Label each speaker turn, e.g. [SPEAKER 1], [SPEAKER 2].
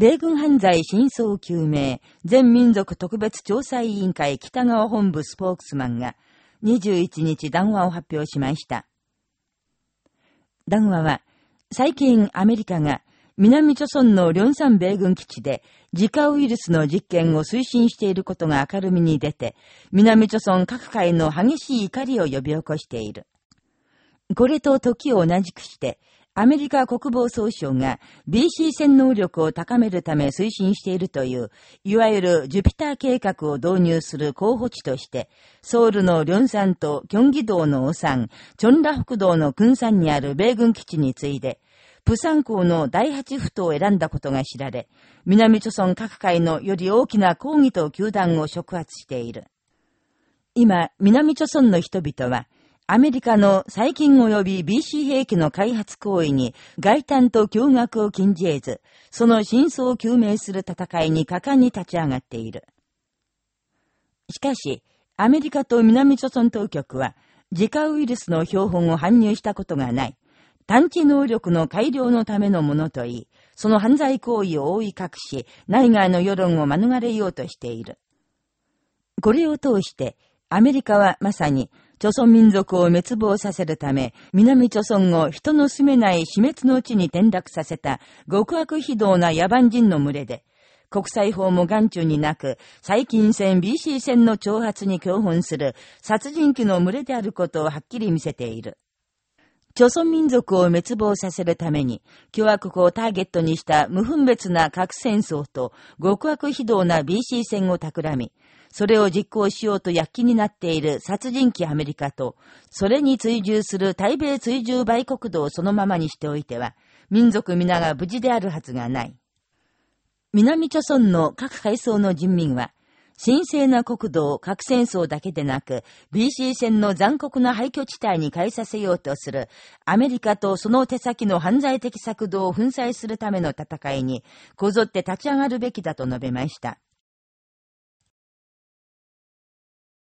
[SPEAKER 1] 米軍犯罪真相究明全民族特別調査委員会北川本部スポークスマンが21日談話を発表しました。談話は、最近アメリカが南朝村のリョンサン米軍基地で自家ウイルスの実験を推進していることが明るみに出て、南朝村各界の激しい怒りを呼び起こしている。これと時を同じくして、アメリカ国防総省が BC 戦能力を高めるため推進しているという、いわゆるジュピター計画を導入する候補地として、ソウルのリョンサンとキョンギ道のオサン、チョンラ北道のクンサンにある米軍基地に次いで、プサン港の第八府島を選んだことが知られ、南朝村各界のより大きな抗議と球団を触発している。今、南朝村の人々は、アメリカの最近及び BC 兵器の開発行為に外端と驚愕を禁じ得ず、その真相を究明する戦いに果敢に立ち上がっている。しかし、アメリカと南朝鮮当局は、自家ウイルスの標本を搬入したことがない、探知能力の改良のためのものといい、その犯罪行為を覆い隠し、内外の世論を免れようとしている。これを通して、アメリカはまさに、朝鮮民族を滅亡させるため、南朝鮮を人の住めない死滅の地に転落させた極悪非道な野蛮人の群れで、国際法も眼中になく、最近戦 BC 戦の挑発に共本する殺人鬼の群れであることをはっきり見せている。朝鮮民族を滅亡させるために、共和国をターゲットにした無分別な核戦争と極悪非道な BC 戦を企み、それを実行しようと躍起になっている殺人鬼アメリカと、それに追従する対米追従売国土をそのままにしておいては、民族皆が無事であるはずがない。南朝村の各階層の人民は、神聖な国土を核戦争だけでなく、BC 戦の残酷な廃墟地帯に変えさせようとする、アメリカとその手先の犯罪的策動を粉砕するための戦いに、こぞって立ち上がるべきだと述べました。